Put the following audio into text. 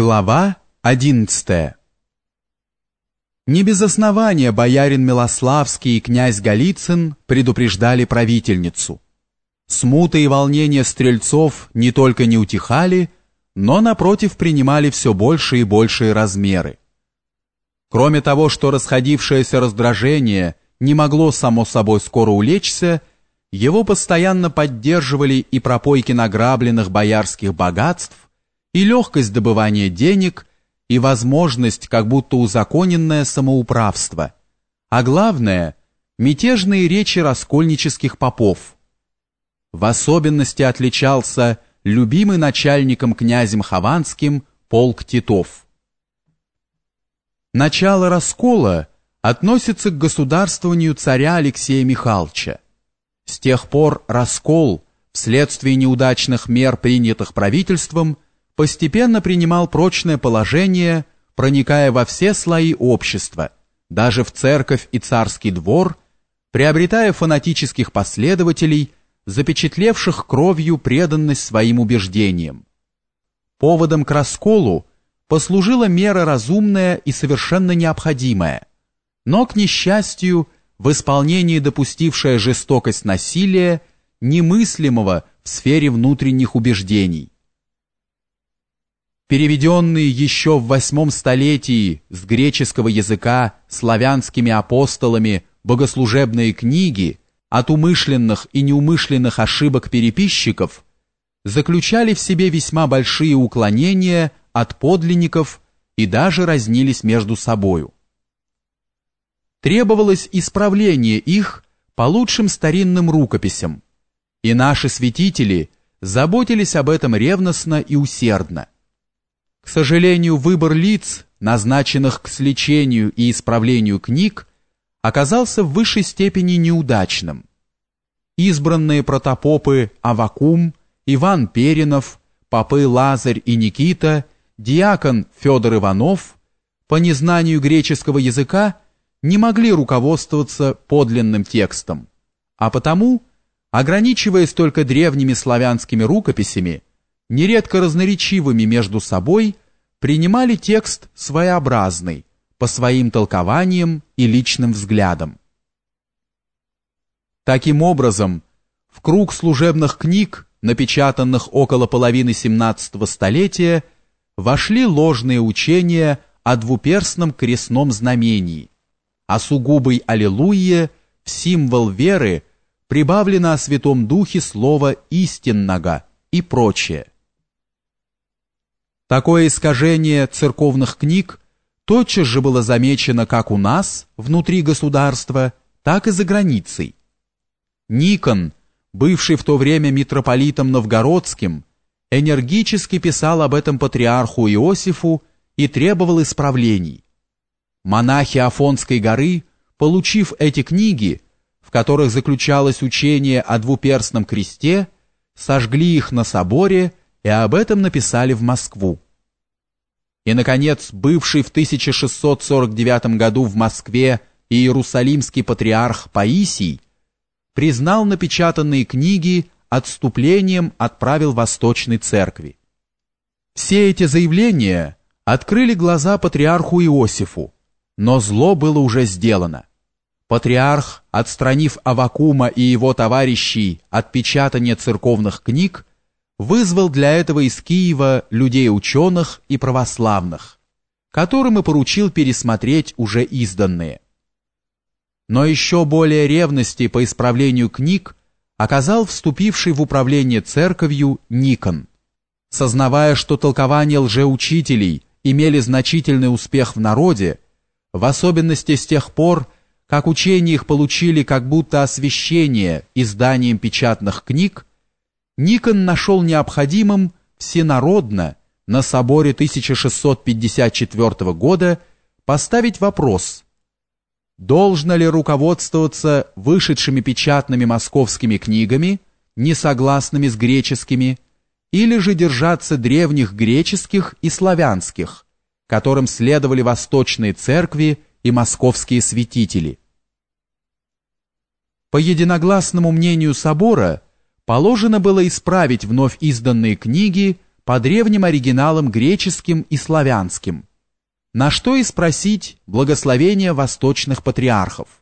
Глава 11 Не без основания боярин Милославский и князь Голицын предупреждали правительницу. Смуты и волнения стрельцов не только не утихали, но, напротив, принимали все больше и большие размеры. Кроме того, что расходившееся раздражение не могло само собой скоро улечься, его постоянно поддерживали и пропойки награбленных боярских богатств, и легкость добывания денег, и возможность как будто узаконенное самоуправство, а главное – мятежные речи раскольнических попов. В особенности отличался любимый начальником князем Хованским полк Титов. Начало раскола относится к государствованию царя Алексея Михайловича. С тех пор раскол, вследствие неудачных мер, принятых правительством – постепенно принимал прочное положение, проникая во все слои общества, даже в церковь и царский двор, приобретая фанатических последователей, запечатлевших кровью преданность своим убеждениям. Поводом к расколу послужила мера разумная и совершенно необходимая, но, к несчастью, в исполнении допустившая жестокость насилия, немыслимого в сфере внутренних убеждений переведенные еще в восьмом столетии с греческого языка славянскими апостолами богослужебные книги от умышленных и неумышленных ошибок переписчиков заключали в себе весьма большие уклонения от подлинников и даже разнились между собою. Требовалось исправление их по лучшим старинным рукописям, и наши святители заботились об этом ревностно и усердно. К сожалению, выбор лиц, назначенных к сличению и исправлению книг, оказался в высшей степени неудачным. Избранные протопопы Авакум, Иван Перинов, попы Лазарь и Никита, диакон Федор Иванов по незнанию греческого языка не могли руководствоваться подлинным текстом, а потому, ограничиваясь только древними славянскими рукописями, нередко разноречивыми между собой, принимали текст своеобразный, по своим толкованиям и личным взглядам. Таким образом, в круг служебных книг, напечатанных около половины XVII столетия, вошли ложные учения о двуперстном крестном знамении, о сугубой аллилуйе в символ веры прибавлено о Святом Духе слово «истинного» и прочее. Такое искажение церковных книг тотчас же было замечено как у нас, внутри государства, так и за границей. Никон, бывший в то время митрополитом новгородским, энергически писал об этом патриарху Иосифу и требовал исправлений. Монахи Афонской горы, получив эти книги, в которых заключалось учение о двуперстном кресте, сожгли их на соборе и об этом написали в Москву. И, наконец, бывший в 1649 году в Москве иерусалимский патриарх Паисий признал напечатанные книги отступлением от правил Восточной Церкви. Все эти заявления открыли глаза патриарху Иосифу, но зло было уже сделано. Патриарх, отстранив Авакума и его товарищей от печатания церковных книг, вызвал для этого из Киева людей-ученых и православных, которым и поручил пересмотреть уже изданные. Но еще более ревности по исправлению книг оказал вступивший в управление церковью Никон. Сознавая, что толкования лжеучителей имели значительный успех в народе, в особенности с тех пор, как учения их получили как будто освящение изданием печатных книг, Никон нашел необходимым всенародно на соборе 1654 года поставить вопрос, должно ли руководствоваться вышедшими печатными московскими книгами, несогласными с греческими, или же держаться древних греческих и славянских, которым следовали восточные церкви и московские святители. По единогласному мнению собора, положено было исправить вновь изданные книги по древним оригиналам греческим и славянским, на что и спросить благословения восточных патриархов.